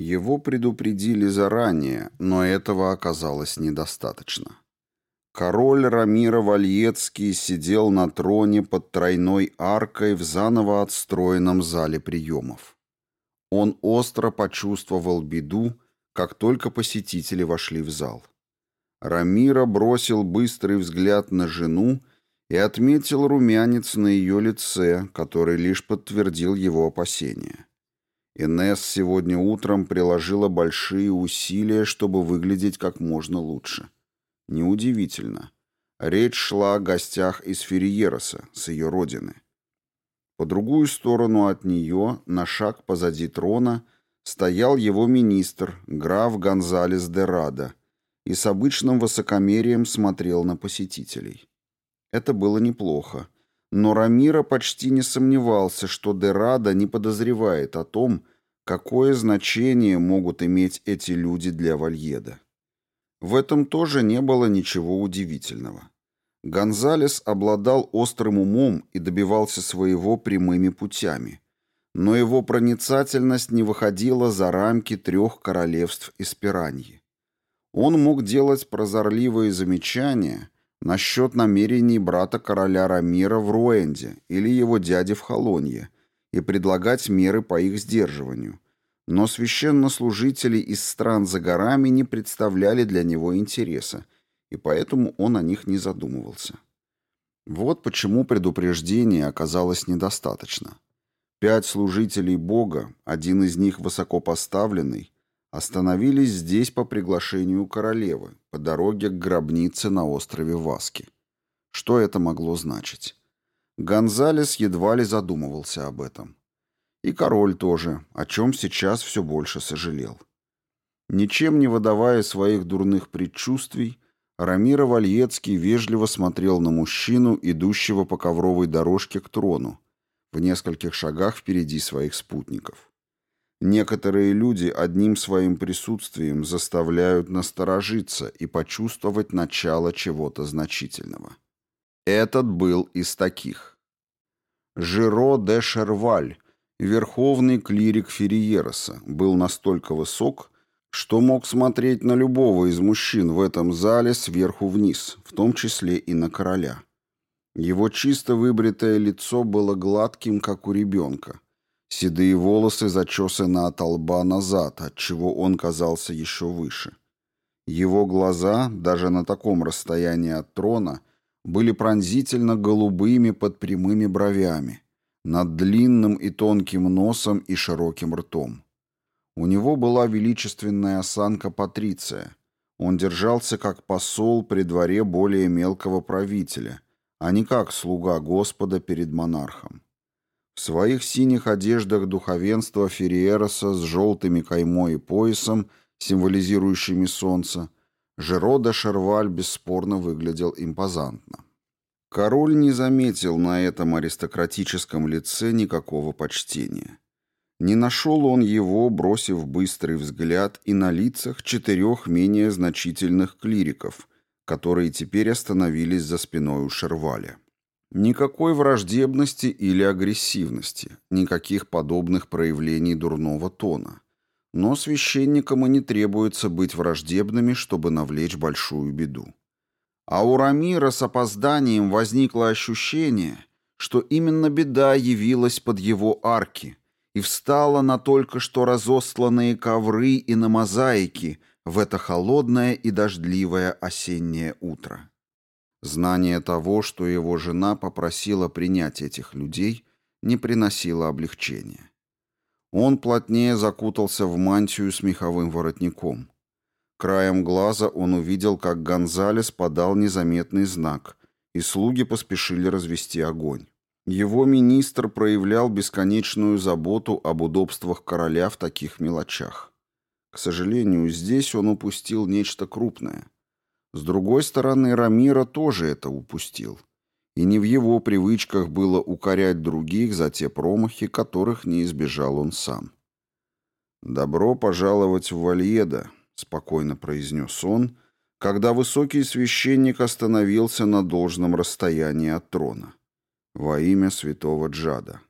Его предупредили заранее, но этого оказалось недостаточно. Король Рамира Вальецкий сидел на троне под тройной аркой в заново отстроенном зале приемов. Он остро почувствовал беду, как только посетители вошли в зал. Рамира бросил быстрый взгляд на жену и отметил румянец на ее лице, который лишь подтвердил его опасения. Инесс сегодня утром приложила большие усилия, чтобы выглядеть как можно лучше. Неудивительно. Речь шла о гостях из Ферриероса, с ее родины. По другую сторону от нее, на шаг позади трона, стоял его министр, граф Гонзалес де Рада, и с обычным высокомерием смотрел на посетителей. Это было неплохо, но Рамира почти не сомневался, что де Рада не подозревает о том, какое значение могут иметь эти люди для Вальеда. В этом тоже не было ничего удивительного. Гонзалес обладал острым умом и добивался своего прямыми путями, но его проницательность не выходила за рамки трех королевств Эспераньи. Он мог делать прозорливые замечания насчет намерений брата короля Рамира в Руэнде или его дяди в Холонье и предлагать меры по их сдерживанию – но священнослужители из стран за горами не представляли для него интереса, и поэтому он о них не задумывался. Вот почему предупреждения оказалось недостаточно. Пять служителей Бога, один из них высокопоставленный, остановились здесь по приглашению королевы, по дороге к гробнице на острове Васки. Что это могло значить? Гонзалес едва ли задумывался об этом. И король тоже, о чем сейчас все больше сожалел. Ничем не выдавая своих дурных предчувствий, Рамира Вальецкий вежливо смотрел на мужчину, идущего по ковровой дорожке к трону, в нескольких шагах впереди своих спутников. Некоторые люди одним своим присутствием заставляют насторожиться и почувствовать начало чего-то значительного. Этот был из таких. Жиро де Шерваль, Верховный клирик Ферриероса был настолько высок, что мог смотреть на любого из мужчин в этом зале сверху вниз, в том числе и на короля. Его чисто выбритое лицо было гладким, как у ребенка. Седые волосы зачесаны от лба назад, отчего он казался еще выше. Его глаза, даже на таком расстоянии от трона, были пронзительно голубыми под прямыми бровями, над длинным и тонким носом и широким ртом. У него была величественная осанка Патриция. Он держался как посол при дворе более мелкого правителя, а не как слуга Господа перед монархом. В своих синих одеждах духовенства Ферриероса с желтыми каймой и поясом, символизирующими солнце, Жерода Шерваль бесспорно выглядел импозантно. Король не заметил на этом аристократическом лице никакого почтения. Не нашел он его, бросив быстрый взгляд и на лицах четырех менее значительных клириков, которые теперь остановились за спиной у Шерваля. Никакой враждебности или агрессивности, никаких подобных проявлений дурного тона. Но священникам и не требуется быть враждебными, чтобы навлечь большую беду. А у Рамира с опозданием возникло ощущение, что именно беда явилась под его арки и встала на только что разосланные ковры и на мозаики в это холодное и дождливое осеннее утро. Знание того, что его жена попросила принять этих людей, не приносило облегчения. Он плотнее закутался в мантию с меховым воротником. Краем глаза он увидел, как Гонзалес подал незаметный знак, и слуги поспешили развести огонь. Его министр проявлял бесконечную заботу об удобствах короля в таких мелочах. К сожалению, здесь он упустил нечто крупное. С другой стороны, Рамира тоже это упустил. И не в его привычках было укорять других за те промахи, которых не избежал он сам. «Добро пожаловать в Вальеда», спокойно произнес он, когда высокий священник остановился на должном расстоянии от трона. Во имя святого Джада.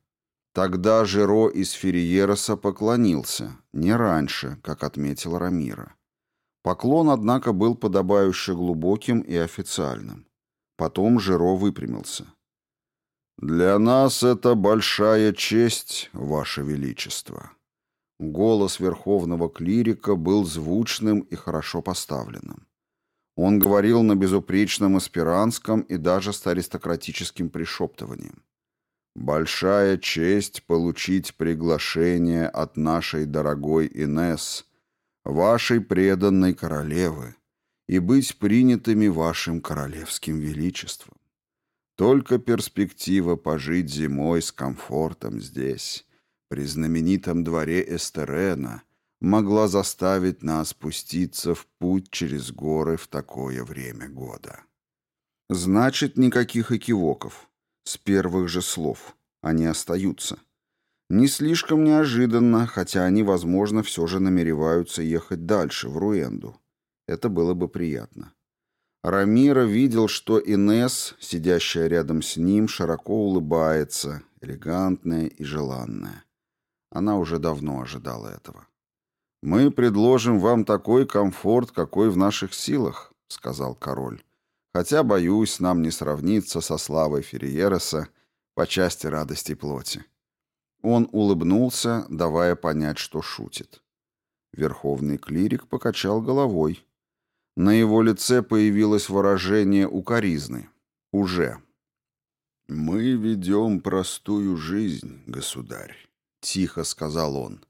Тогда Жиро из Ферриероса поклонился, не раньше, как отметил Рамира. Поклон, однако, был подобающе глубоким и официальным. Потом Жиро выпрямился. «Для нас это большая честь, Ваше Величество». Голос верховного клирика был звучным и хорошо поставленным. Он говорил на безупречном аспиранском и даже с аристократическим пришептыванием. «Большая честь получить приглашение от нашей дорогой Инес, вашей преданной королевы, и быть принятыми вашим королевским величеством. Только перспектива пожить зимой с комфортом здесь, при знаменитом дворе Эстерена, могла заставить нас спуститься в путь через горы в такое время года. Значит, никаких экивоков. С первых же слов. Они остаются. Не слишком неожиданно, хотя они, возможно, все же намереваются ехать дальше, в Руэнду. Это было бы приятно. Рамира видел, что Инес, сидящая рядом с ним, широко улыбается, элегантная и желанная. Она уже давно ожидала этого. «Мы предложим вам такой комфорт, какой в наших силах», — сказал король. «Хотя, боюсь, нам не сравниться со славой Ферриереса по части радости плоти». Он улыбнулся, давая понять, что шутит. Верховный клирик покачал головой. На его лице появилось выражение укоризны. «Уже». «Мы ведем простую жизнь, государь», — тихо сказал он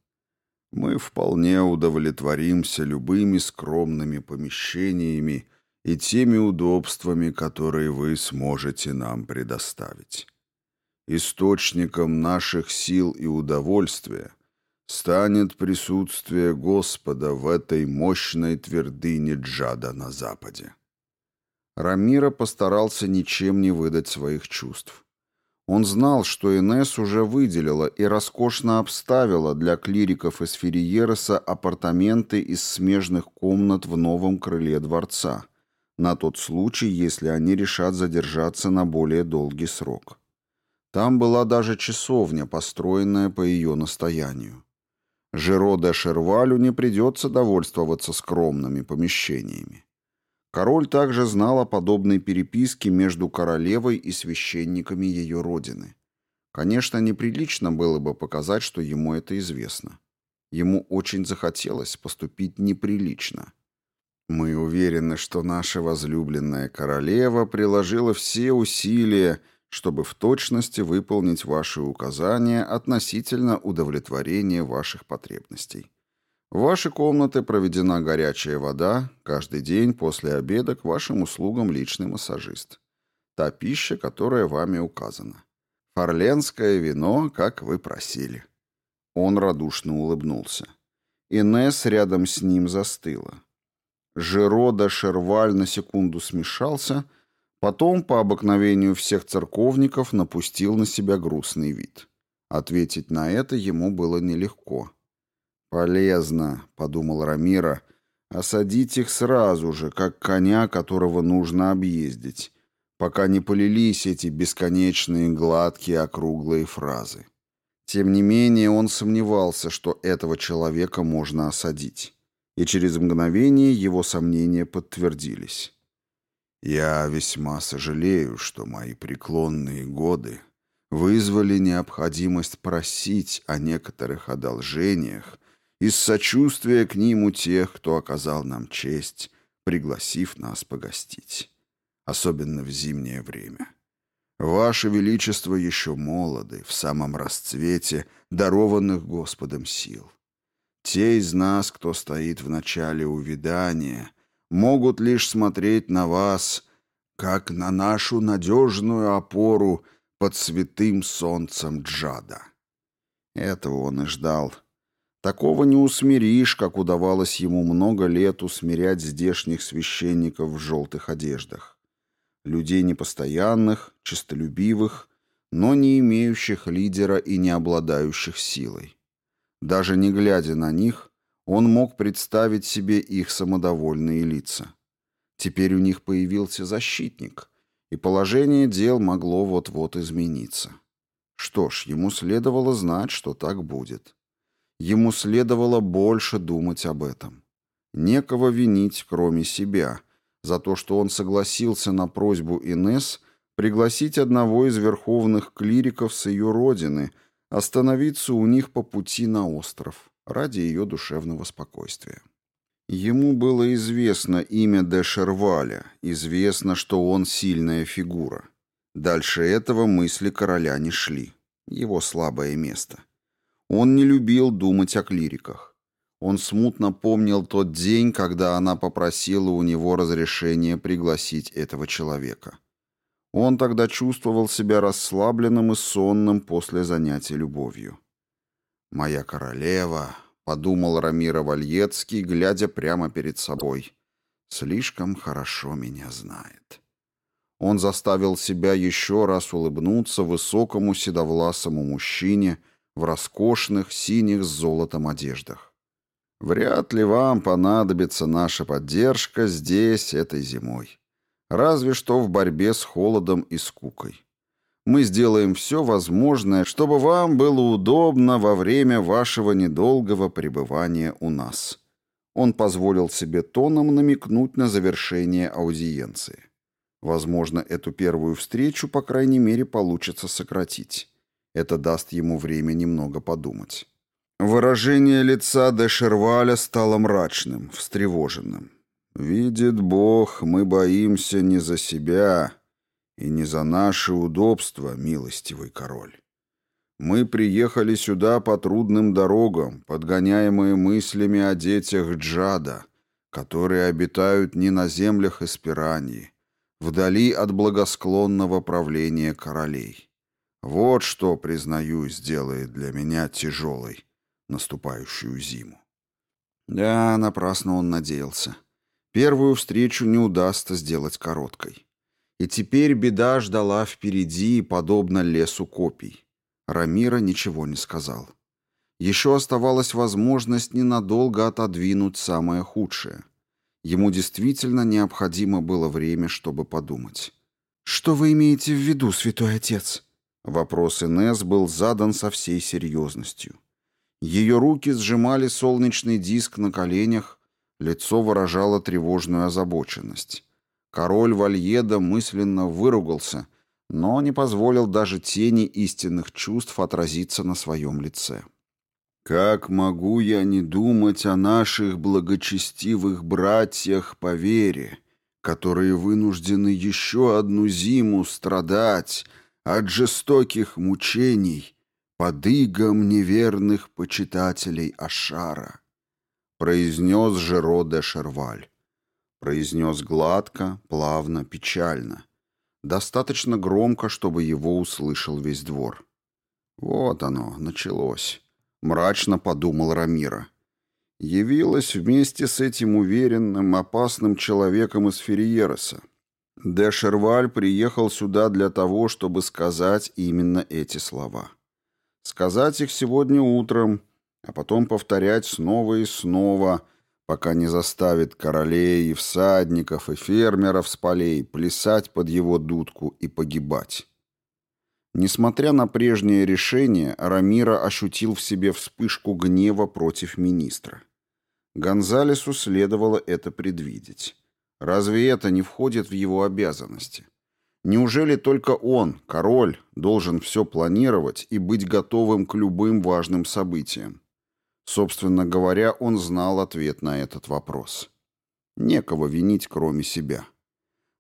мы вполне удовлетворимся любыми скромными помещениями и теми удобствами, которые вы сможете нам предоставить. Источником наших сил и удовольствия станет присутствие Господа в этой мощной твердыне Джада на западе. Рамира постарался ничем не выдать своих чувств. Он знал, что Инес уже выделила и роскошно обставила для клириков из Ферриереса апартаменты из смежных комнат в новом крыле дворца, на тот случай, если они решат задержаться на более долгий срок. Там была даже часовня, построенная по ее настоянию. Жиро де Шервалю не придется довольствоваться скромными помещениями. Король также знал о подобной переписке между королевой и священниками ее родины. Конечно, неприлично было бы показать, что ему это известно. Ему очень захотелось поступить неприлично. Мы уверены, что наша возлюбленная королева приложила все усилия, чтобы в точности выполнить ваши указания относительно удовлетворения ваших потребностей. В ваши комнаты проведена горячая вода, каждый день после обеда к вашим услугам личный массажист. Та пища, которая вами указана. Форленское вино, как вы просили. Он радушно улыбнулся. Инесс рядом с ним застыла. Жирода Шерваль на секунду смешался, потом, по обыкновению всех церковников, напустил на себя грустный вид. Ответить на это ему было нелегко. «Полезно», — подумал Рамира, — «осадить их сразу же, как коня, которого нужно объездить, пока не полились эти бесконечные гладкие округлые фразы». Тем не менее, он сомневался, что этого человека можно осадить. И через мгновение его сомнения подтвердились. «Я весьма сожалею, что мои преклонные годы вызвали необходимость просить о некоторых одолжениях, из сочувствия к ним у тех, кто оказал нам честь, пригласив нас погостить, особенно в зимнее время. Ваше Величество еще молоды, в самом расцвете дарованных Господом сил. Те из нас, кто стоит в начале увядания, могут лишь смотреть на вас, как на нашу надежную опору под святым солнцем Джада. Этого он и ждал, Такого не усмиришь, как удавалось ему много лет усмирять здешних священников в желтых одеждах. Людей непостоянных, честолюбивых, но не имеющих лидера и не обладающих силой. Даже не глядя на них, он мог представить себе их самодовольные лица. Теперь у них появился защитник, и положение дел могло вот-вот измениться. Что ж, ему следовало знать, что так будет. Ему следовало больше думать об этом. Некого винить, кроме себя, за то, что он согласился на просьбу Инес пригласить одного из верховных клириков с ее родины остановиться у них по пути на остров ради ее душевного спокойствия. Ему было известно имя де Шерваля, известно, что он сильная фигура. Дальше этого мысли короля не шли. Его слабое место. Он не любил думать о клириках. Он смутно помнил тот день, когда она попросила у него разрешения пригласить этого человека. Он тогда чувствовал себя расслабленным и сонным после занятий любовью. «Моя королева», — подумал Рамира Вальецкий, глядя прямо перед собой, — «слишком хорошо меня знает». Он заставил себя еще раз улыбнуться высокому седовласому мужчине в роскошных синих с золотом одеждах. «Вряд ли вам понадобится наша поддержка здесь этой зимой. Разве что в борьбе с холодом и скукой. Мы сделаем все возможное, чтобы вам было удобно во время вашего недолгого пребывания у нас». Он позволил себе тоном намекнуть на завершение аудиенции. Возможно, эту первую встречу, по крайней мере, получится сократить. Это даст ему время немного подумать. Выражение лица де Шерваля стало мрачным, встревоженным. «Видит Бог, мы боимся не за себя и не за наши удобства, милостивый король. Мы приехали сюда по трудным дорогам, подгоняемые мыслями о детях Джада, которые обитают не на землях Эспирании, вдали от благосклонного правления королей. Вот что, признаюсь, делает для меня тяжелой наступающую зиму. Да, напрасно он надеялся. Первую встречу не удастся сделать короткой. И теперь беда ждала впереди, подобно лесу копий. Рамира ничего не сказал. Еще оставалась возможность ненадолго отодвинуть самое худшее. Ему действительно необходимо было время, чтобы подумать. «Что вы имеете в виду, святой отец?» Вопрос Инесс был задан со всей серьезностью. Ее руки сжимали солнечный диск на коленях, лицо выражало тревожную озабоченность. Король Вальеда мысленно выругался, но не позволил даже тени истинных чувств отразиться на своем лице. Как могу я не думать о наших благочестивых братьях по вере, которые вынуждены еще одну зиму страдать от жестоких мучений под игом неверных почитателей Ашара? Произнес Жеро де Шерваль. Произнес гладко, плавно, печально. Достаточно громко, чтобы его услышал весь двор. Вот оно, началось. Мрачно подумал Рамира. Явилась вместе с этим уверенным, опасным человеком из Ферриереса. Де Шерваль приехал сюда для того, чтобы сказать именно эти слова. Сказать их сегодня утром, а потом повторять снова и снова, пока не заставит королей и всадников и фермеров с полей плясать под его дудку и погибать. Несмотря на прежнее решение, Рамира ощутил в себе вспышку гнева против министра. Гонзалесу следовало это предвидеть. Разве это не входит в его обязанности? Неужели только он, король, должен все планировать и быть готовым к любым важным событиям? Собственно говоря, он знал ответ на этот вопрос. Некого винить, кроме себя.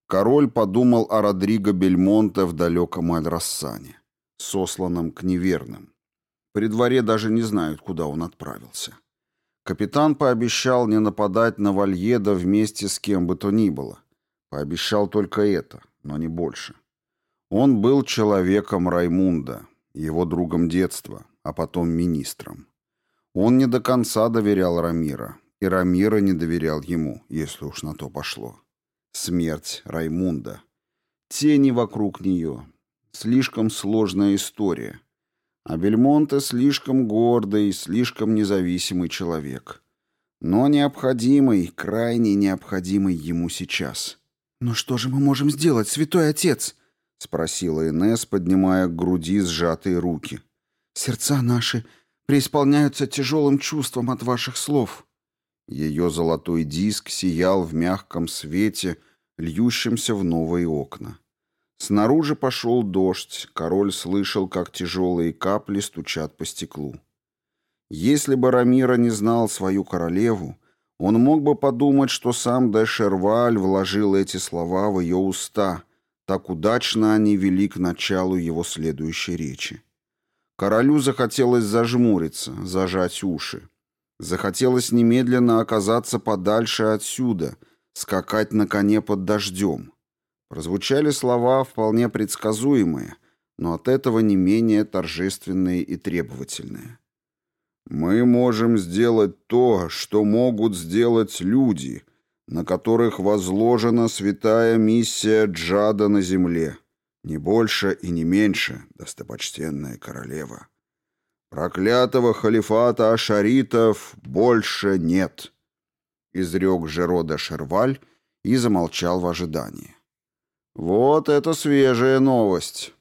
Король подумал о Родриго Бельмонте в далеком Аль-Рассане, сосланном к неверным. При дворе даже не знают, куда он отправился. Капитан пообещал не нападать на Вальеда вместе с кем бы то ни было. Пообещал только это, но не больше. Он был человеком Раймунда, его другом детства, а потом министром. Он не до конца доверял Рамира, и Рамира не доверял ему, если уж на то пошло. Смерть Раймунда. Тени вокруг нее. Слишком сложная история. А Бельмонте слишком гордый, слишком независимый человек. Но необходимый, крайне необходимый ему сейчас. «Но что же мы можем сделать, святой отец?» спросила Инес, поднимая к груди сжатые руки. Сердца наши преисполняются тяжелым чувством от ваших слов. Ее золотой диск сиял в мягком свете, льющемся в новые окна. Снаружи пошел дождь, король слышал, как тяжелые капли стучат по стеклу. Если бы Рамира не знал свою королеву, он мог бы подумать, что сам де Шерваль вложил эти слова в ее уста, так удачно они вели к началу его следующей речи. Королю захотелось зажмуриться, зажать уши. Захотелось немедленно оказаться подальше отсюда, скакать на коне под дождем. Прозвучали слова вполне предсказуемые, но от этого не менее торжественные и требовательные. «Мы можем сделать то, что могут сделать люди, на которых возложена святая миссия Джада на земле. Не больше и не меньше, достопочтенная королева. Проклятого халифата ашаритов больше нет», — изрек Жерода Шерваль и замолчал в ожидании. «Вот это свежая новость!»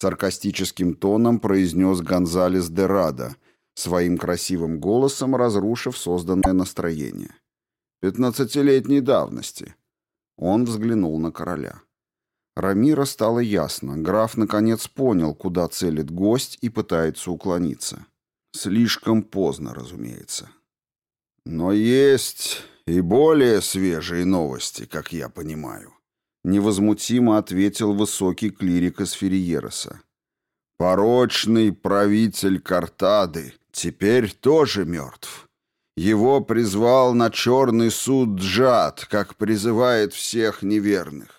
Саркастическим тоном произнес Гонзалес де Рада, своим красивым голосом разрушив созданное настроение. «Пятнадцатилетней давности». Он взглянул на короля. Рамира стало ясно. Граф наконец понял, куда целит гость и пытается уклониться. Слишком поздно, разумеется. «Но есть и более свежие новости, как я понимаю» невозмутимо ответил высокий клирик из Ферриероса. Порочный правитель Картады теперь тоже мертв. Его призвал на черный суд Джад, как призывает всех неверных.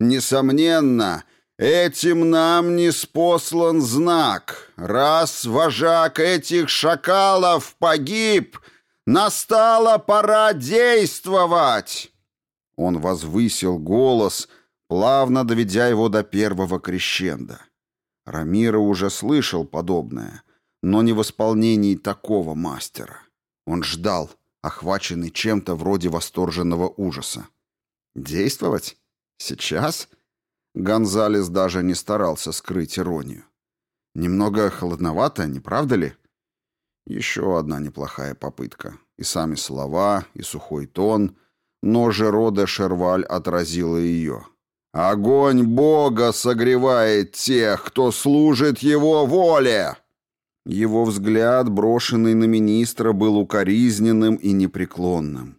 Несомненно, этим нам не спослан знак. Раз вожак этих шакалов погиб, настала пора действовать. Он возвысил голос, плавно доведя его до первого крещенда. Рамира уже слышал подобное, но не в исполнении такого мастера. Он ждал, охваченный чем-то вроде восторженного ужаса. Действовать? Сейчас? Гонзалес даже не старался скрыть иронию. Немного холодновато, не правда ли? Еще одна неплохая попытка. И сами слова, и сухой тон, но Жерода Шерваль отразила ее. «Огонь Бога согревает тех, кто служит Его воле!» Его взгляд, брошенный на министра, был укоризненным и непреклонным.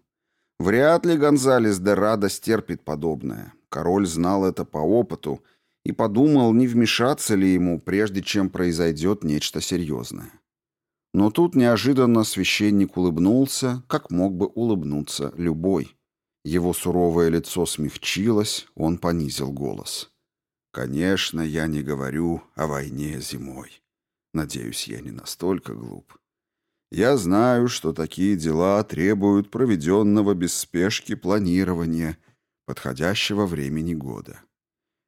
Вряд ли Гонзалес де Рада стерпит подобное. Король знал это по опыту и подумал, не вмешаться ли ему, прежде чем произойдет нечто серьезное. Но тут неожиданно священник улыбнулся, как мог бы улыбнуться любой. Его суровое лицо смягчилось, он понизил голос. «Конечно, я не говорю о войне зимой. Надеюсь, я не настолько глуп. Я знаю, что такие дела требуют проведенного без спешки планирования подходящего времени года.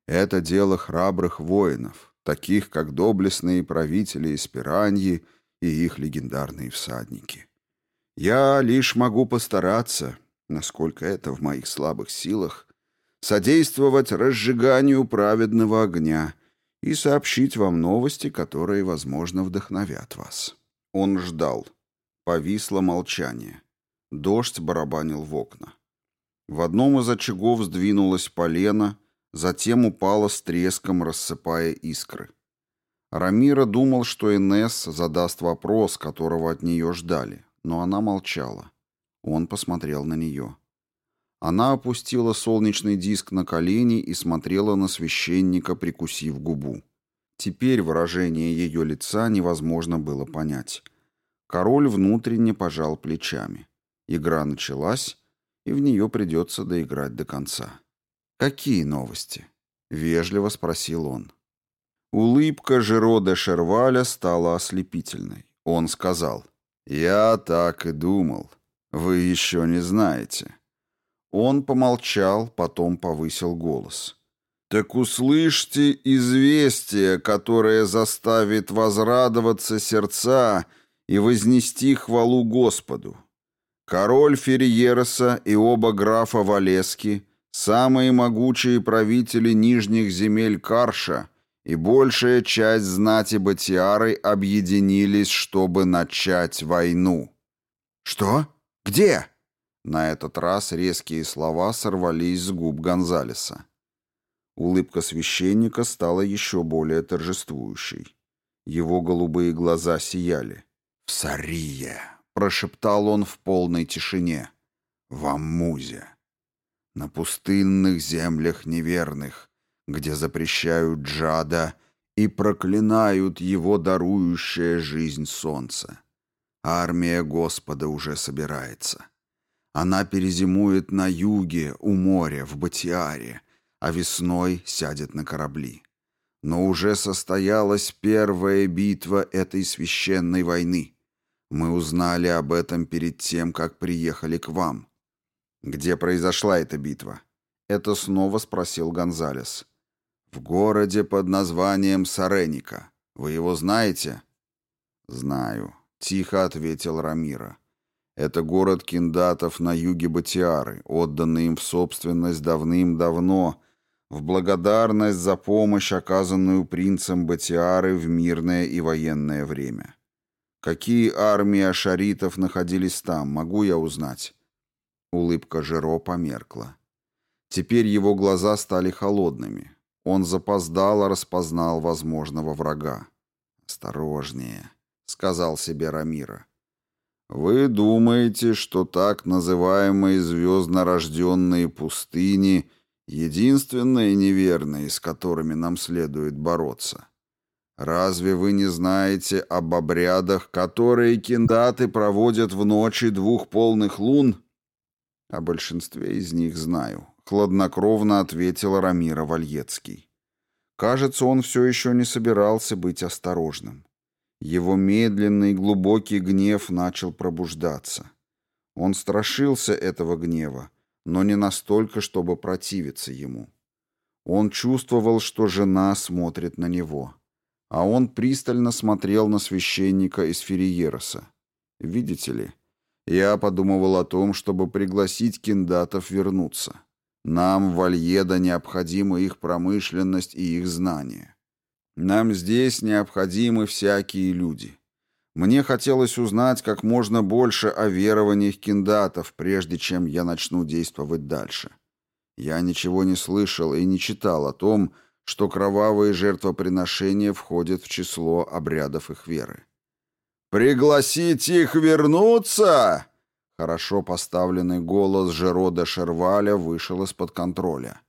Это дело храбрых воинов, таких как доблестные правители из Пираньи и их легендарные всадники. Я лишь могу постараться, насколько это в моих слабых силах, содействовать разжиганию праведного огня и сообщить вам новости, которые, возможно, вдохновят вас. Он ждал. Повисло молчание. Дождь барабанил в окна. В одном из очагов сдвинулась полено, затем упала с треском, рассыпая искры. Рамира думал, что Инесс задаст вопрос, которого от нее ждали, но она молчала. Он посмотрел на нее. Она опустила солнечный диск на колени и смотрела на священника, прикусив губу. Теперь выражение ее лица невозможно было понять. Король внутренне пожал плечами. Игра началась, и в нее придется доиграть до конца. «Какие новости?» — вежливо спросил он. Улыбка Жерода Шерваля стала ослепительной. Он сказал, «Я так и думал. Вы еще не знаете». Он помолчал, потом повысил голос. «Так услышьте известие, которое заставит возрадоваться сердца и вознести хвалу Господу. Король Ферриероса и оба графа Валески, Самые могучие правители нижних земель Карша и большая часть знати Батиары объединились, чтобы начать войну. «Что? Где?» На этот раз резкие слова сорвались с губ Гонзалеса. Улыбка священника стала еще более торжествующей. Его голубые глаза сияли. «В Сарие!» — прошептал он в полной тишине. «В Аммузе!» На пустынных землях неверных, где запрещают джада и проклинают его дарующее жизнь солнце. Армия Господа уже собирается. Она перезимует на юге, у моря, в Батиаре, а весной сядет на корабли. Но уже состоялась первая битва этой священной войны. Мы узнали об этом перед тем, как приехали к вам. Где произошла эта битва? Это снова спросил Гонзалес. В городе под названием Сареника. Вы его знаете? Знаю, тихо ответил Рамира. Это город киндатов на юге Батиары, отданный им в собственность давным-давно, в благодарность за помощь, оказанную принцем Батиары в мирное и военное время. Какие армии ашаритов находились там, могу я узнать? Улыбка Жиро померкла. Теперь его глаза стали холодными. Он запоздало распознал возможного врага. «Осторожнее», — сказал себе Рамира. Вы думаете, что так называемые звездно-рожденные пустыни — единственные неверные, с которыми нам следует бороться? Разве вы не знаете об обрядах, которые киндаты проводят в ночи двух полных лун? О большинстве из них знаю, — хладнокровно ответил Рамира Вальецкий. Кажется, он все еще не собирался быть осторожным. Его медленный глубокий гнев начал пробуждаться. Он страшился этого гнева, но не настолько, чтобы противиться ему. Он чувствовал, что жена смотрит на него, а он пристально смотрел на священника из Фериероса. Видите ли, я подумывал о том, чтобы пригласить киндатов вернуться. Нам в Альеда необходима их промышленность и их знания. Нам здесь необходимы всякие люди. Мне хотелось узнать как можно больше о верованиях киндатов, прежде чем я начну действовать дальше. Я ничего не слышал и не читал о том, что кровавые жертвоприношения входят в число обрядов их веры. «Пригласить их вернуться!» Хорошо поставленный голос Жерода Шерваля вышел из-под контроля.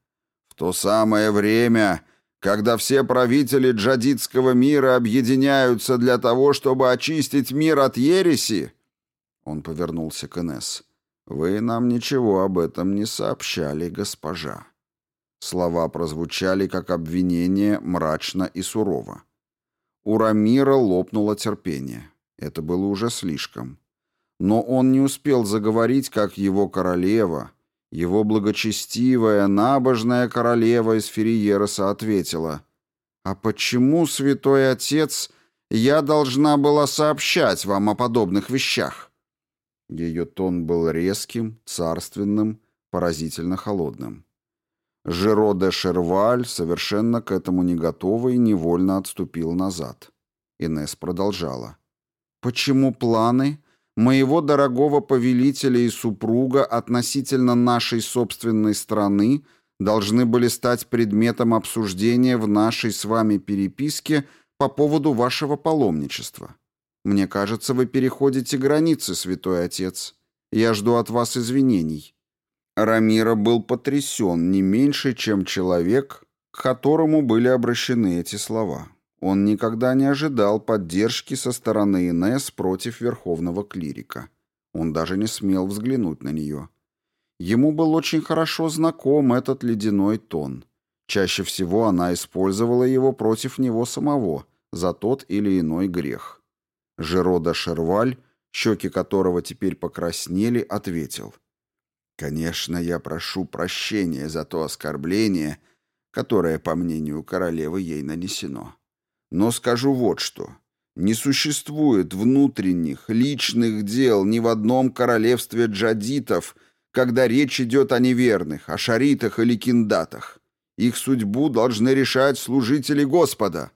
«В то самое время, когда все правители джадидского мира объединяются для того, чтобы очистить мир от ереси...» Он повернулся к Инесс. «Вы нам ничего об этом не сообщали, госпожа». Слова прозвучали как обвинение мрачно и сурово. У Рамира лопнуло терпение. Это было уже слишком. Но он не успел заговорить, как его королева, его благочестивая, набожная королева из Фериероса ответила, «А почему, святой отец, я должна была сообщать вам о подобных вещах?» Ее тон был резким, царственным, поразительно холодным. Жеро де Шерваль, совершенно к этому не готовый, невольно отступил назад. Инес продолжала. «Почему планы, моего дорогого повелителя и супруга относительно нашей собственной страны должны были стать предметом обсуждения в нашей с вами переписке по поводу вашего паломничества. Мне кажется, вы переходите границы, святой отец. Я жду от вас извинений». Рамира был потрясен не меньше, чем человек, к которому были обращены эти слова. Он никогда не ожидал поддержки со стороны Инесс против верховного клирика. Он даже не смел взглянуть на нее. Ему был очень хорошо знаком этот ледяной тон. Чаще всего она использовала его против него самого за тот или иной грех. Жерода Шерваль, щеки которого теперь покраснели, ответил. «Конечно, я прошу прощения за то оскорбление, которое, по мнению королевы, ей нанесено. Но скажу вот что. Не существует внутренних, личных дел ни в одном королевстве джадитов, когда речь идет о неверных, о шаритах или киндатах. Их судьбу должны решать служители Господа.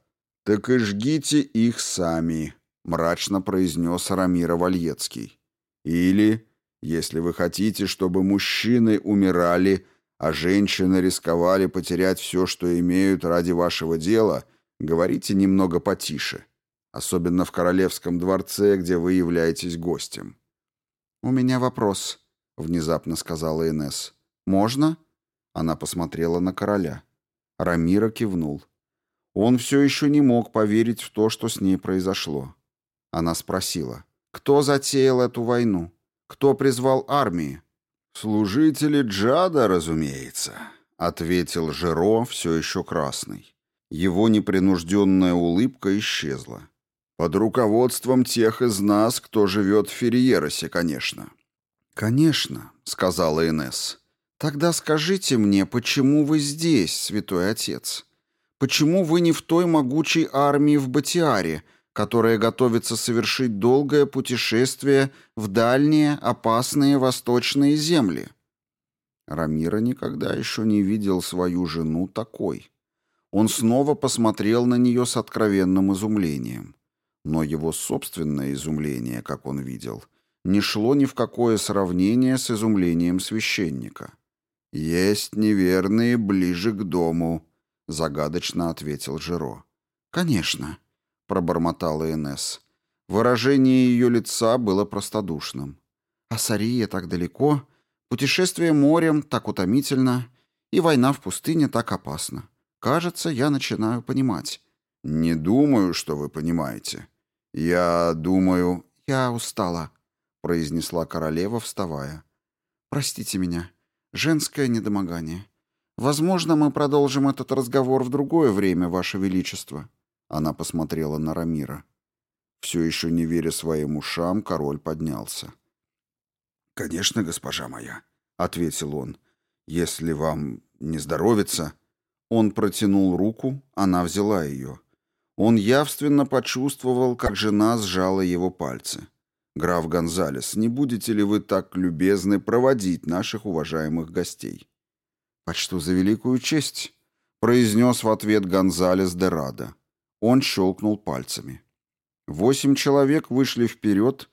Так и жгите их сами, мрачно произнес Рамира Вальецкий. Или, если вы хотите, чтобы мужчины умирали, а женщины рисковали потерять все, что имеют ради вашего дела, говорите немного потише, особенно в королевском дворце, где вы являетесь гостем. «У меня вопрос», — внезапно сказала Инесс. «Можно?» Она посмотрела на короля. Рамира кивнул. Он все еще не мог поверить в то, что с ней произошло. Она спросила, «Кто затеял эту войну? Кто призвал армии?» «Служители Джада, разумеется», — ответил Жиро, все еще красный. Его непринужденная улыбка исчезла. «Под руководством тех из нас, кто живет в Ферриеросе, конечно». «Конечно», — сказала Инесс. «Тогда скажите мне, почему вы здесь, святой отец? Почему вы не в той могучей армии в Батиаре, которая готовится совершить долгое путешествие в дальние, опасные восточные земли. Рамира никогда еще не видел свою жену такой. Он снова посмотрел на нее с откровенным изумлением. Но его собственное изумление, как он видел, не шло ни в какое сравнение с изумлением священника. «Есть неверные ближе к дому», — загадочно ответил Жиро. «Конечно», пробормотала Инесс. Выражение ее лица было простодушным. А Сария так далеко, путешествие морем так утомительно, и война в пустыне так опасна. Кажется, я начинаю понимать. Не думаю, что вы понимаете. Я думаю... Я устала, произнесла королева, вставая. Простите меня. Женское недомогание. Возможно, мы продолжим этот разговор в другое время, ваше величество. Она посмотрела на Рамира. Все еще не веря своим ушам, король поднялся. «Конечно, госпожа моя», — ответил он. «Если вам не здоровится...» Он протянул руку, она взяла ее. Он явственно почувствовал, как жена сжала его пальцы. «Граф Гонзалес, не будете ли вы так любезны проводить наших уважаемых гостей?» «Почту за великую честь», — произнес в ответ Гонзалес де Рада. Он щелкнул пальцами. Восемь человек вышли вперед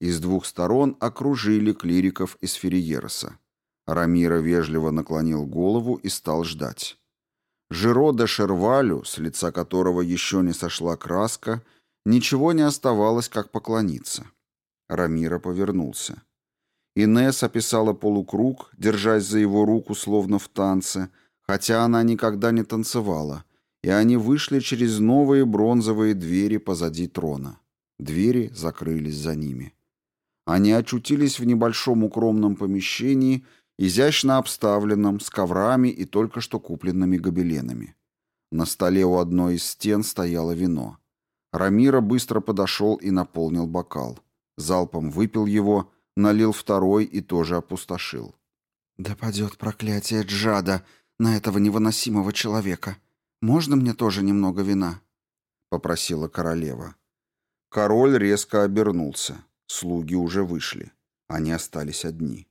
и с двух сторон окружили клириков из Ферриероса. Рамира вежливо наклонил голову и стал ждать. Жиро де Шервалю, с лица которого еще не сошла краска, ничего не оставалось, как поклониться. Рамира повернулся. Инесс описала полукруг, держась за его руку словно в танце, хотя она никогда не танцевала — и они вышли через новые бронзовые двери позади трона. Двери закрылись за ними. Они очутились в небольшом укромном помещении, изящно обставленном, с коврами и только что купленными гобеленами. На столе у одной из стен стояло вино. Рамира быстро подошел и наполнил бокал. Залпом выпил его, налил второй и тоже опустошил. «Да падет проклятие Джада на этого невыносимого человека!» «Можно мне тоже немного вина?» — попросила королева. Король резко обернулся. Слуги уже вышли. Они остались одни.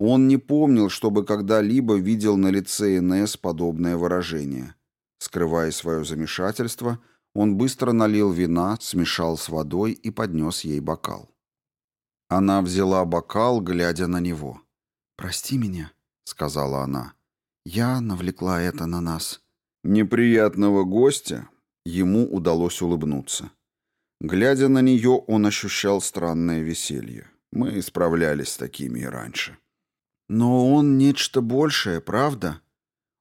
Он не помнил, чтобы когда-либо видел на лице Инесс подобное выражение. Скрывая свое замешательство, он быстро налил вина, смешал с водой и поднес ей бокал. Она взяла бокал, глядя на него. «Прости меня», — сказала она. «Я навлекла это на нас неприятного гостя, ему удалось улыбнуться. Глядя на нее, он ощущал странное веселье. Мы справлялись с такими и раньше. «Но он нечто большее, правда?»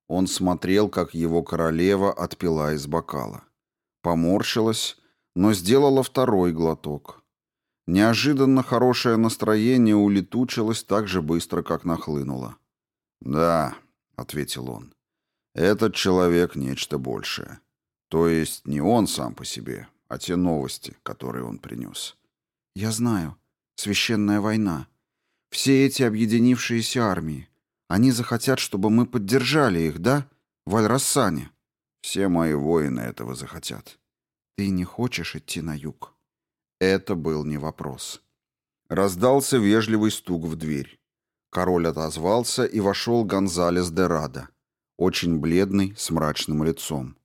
Он смотрел, как его королева отпила из бокала. Поморщилась, но сделала второй глоток. Неожиданно хорошее настроение улетучилось так же быстро, как нахлынуло. «Да», — ответил он, этот человек нечто большее. То есть не он сам по себе, а те новости, которые он принес. Я знаю. Священная война. Все эти объединившиеся армии. Они захотят, чтобы мы поддержали их, да? В Аль-Рассане. Все мои воины этого захотят. Ты не хочешь идти на юг? Это был не вопрос. Раздался вежливый стук в дверь. Король отозвался, и вошел Гонзалес де Рада, очень бледный, с мрачным лицом.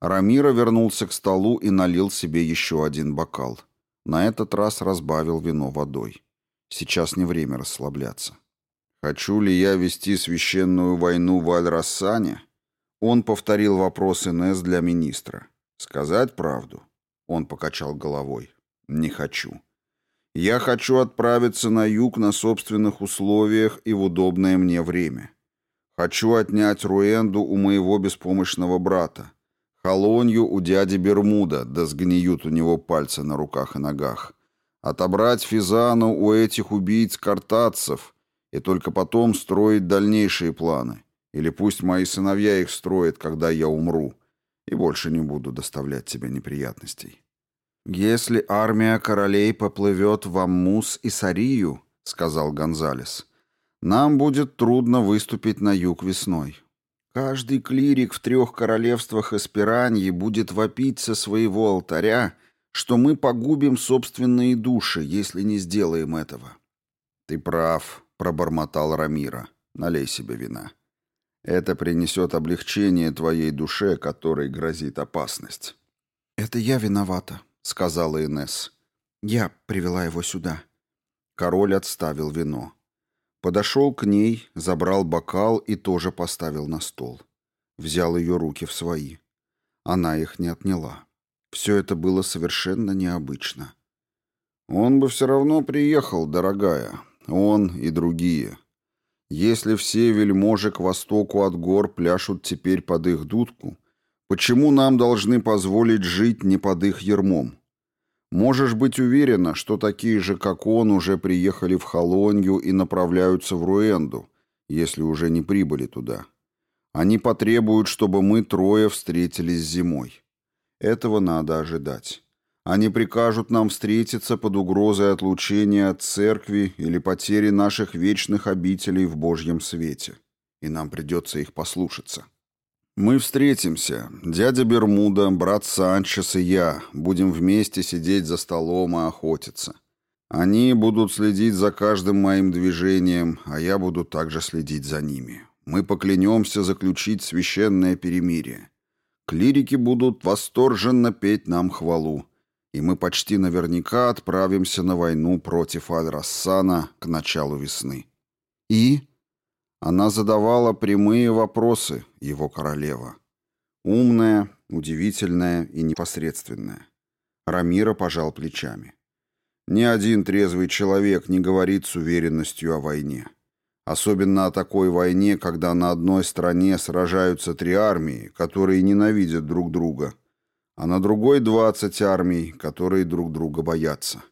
Рамира вернулся к столу и налил себе еще один бокал. На этот раз разбавил вино водой. Сейчас не время расслабляться. «Хочу ли я вести священную войну в Аль-Рассане?» Он повторил вопрос Инесс для министра. «Сказать правду?» Он покачал головой. «Не хочу. Я хочу отправиться на юг на собственных условиях и в удобное мне время. Хочу отнять Руэнду у моего беспомощного брата, Холонью у дяди Бермуда, да сгниют у него пальцы на руках и ногах. Отобрать Физану у этих убийц-картадцев и только потом строить дальнейшие планы. Или пусть мои сыновья их строят, когда я умру, и больше не буду доставлять тебе неприятностей. «Если армия королей поплывет в Аммус и Сарию, — сказал Гонзалес, — нам будет трудно выступить на юг весной. Каждый клирик в трех королевствах Эспираньи будет вопить со своего алтаря, что мы погубим собственные души, если не сделаем этого. «Ты прав», — пробормотал Рамира. «Налей себе вина. Это принесет облегчение твоей душе, которой грозит опасность». «Это я виновата», — сказала Инесс. «Я привела его сюда». Король отставил вино. Подошел к ней, забрал бокал и тоже поставил на стол. Взял ее руки в свои. Она их не отняла. Все это было совершенно необычно. «Он бы все равно приехал, дорогая. Он и другие. Если все вельможи к востоку от гор пляшут теперь под их дудку, почему нам должны позволить жить не под их ермом?» Можешь быть уверена, что такие же, как он, уже приехали в Холонью и направляются в Руэнду, если уже не прибыли туда. Они потребуют, чтобы мы трое встретились зимой. Этого надо ожидать. Они прикажут нам встретиться под угрозой отлучения от церкви или потери наших вечных обителей в Божьем свете. И нам придется их послушаться. «Мы встретимся. Дядя Бермуда, брат Санчес и я будем вместе сидеть за столом и охотиться. Они будут следить за каждым моим движением, а я буду также следить за ними. Мы поклянемся заключить священное перемирие. Клирики будут восторженно петь нам хвалу, и мы почти наверняка отправимся на войну против Аль-Рассана к началу весны». «И?» Она задавала прямые вопросы, его королева. Умная, удивительная и непосредственная. Рамира пожал плечами. Ни один трезвый человек не говорит с уверенностью о войне. Особенно о такой войне, когда на одной стороне сражаются три армии, которые ненавидят друг друга, а на другой двадцать армий, которые друг друга боятся.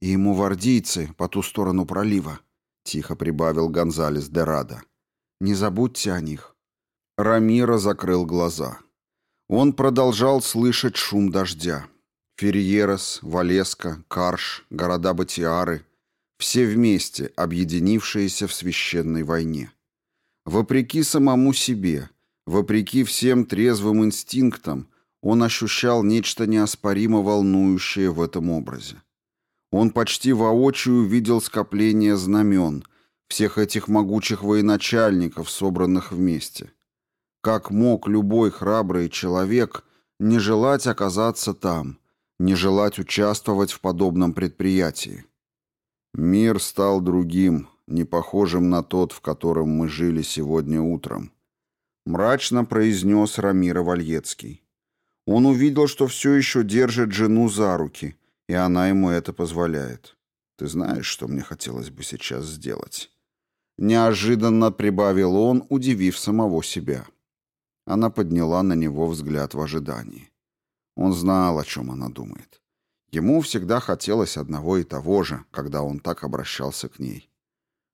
И ему вардийцы по ту сторону пролива, тихо прибавил Гонзалес де Рада. Не забудьте о них. Рамира закрыл глаза. Он продолжал слышать шум дождя. Ферьерос, Валеска, Карш, города Батиары — все вместе, объединившиеся в священной войне. Вопреки самому себе, вопреки всем трезвым инстинктам, он ощущал нечто неоспоримо волнующее в этом образе. Он почти воочию видел скопление знамен, всех этих могучих военачальников, собранных вместе. Как мог любой храбрый человек не желать оказаться там, не желать участвовать в подобном предприятии? Мир стал другим, не похожим на тот, в котором мы жили сегодня утром. Мрачно произнес Рамира Вальецкий. Он увидел, что все еще держит жену за руки, и она ему это позволяет. Ты знаешь, что мне хотелось бы сейчас сделать?» Неожиданно прибавил он, удивив самого себя. Она подняла на него взгляд в ожидании. Он знал, о чем она думает. Ему всегда хотелось одного и того же, когда он так обращался к ней.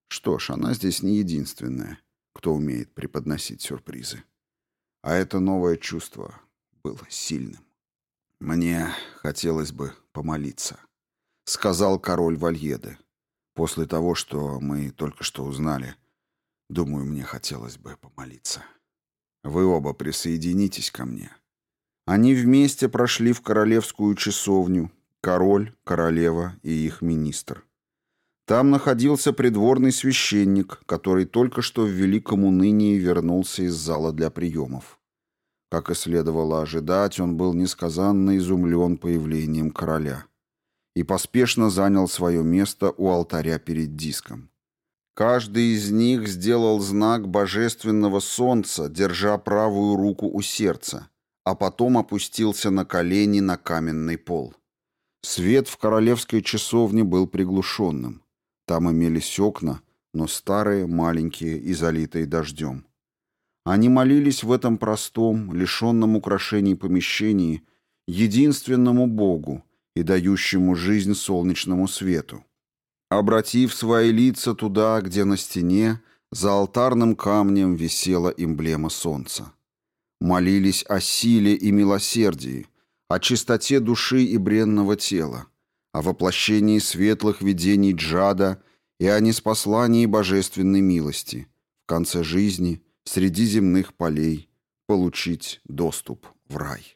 Что ж, она здесь не единственная, кто умеет преподносить сюрпризы. А это новое чувство было сильным. «Мне хотелось бы помолиться», — сказал король Вальеды. После того, что мы только что узнали, думаю, мне хотелось бы помолиться. Вы оба присоединитесь ко мне. Они вместе прошли в королевскую часовню, король, королева и их министр. Там находился придворный священник, который только что в великом унынии вернулся из зала для приемов. Как и следовало ожидать, он был несказанно изумлен появлением короля и поспешно занял свое место у алтаря перед диском. Каждый из них сделал знак божественного солнца, держа правую руку у сердца, а потом опустился на колени на каменный пол. Свет в королевской часовне был приглушенным. Там имелись окна, но старые, маленькие и залитые дождем. Они молились в этом простом, лишенном украшений помещении, единственному Богу и дающему жизнь солнечному свету. Обратив свои лица туда, где на стене, за алтарным камнем висела эмблема солнца. Молились о силе и милосердии, о чистоте души и бренного тела, о воплощении светлых видений Джада и о неспослании божественной милости, в конце жизни, среди земных полей, получить доступ в рай.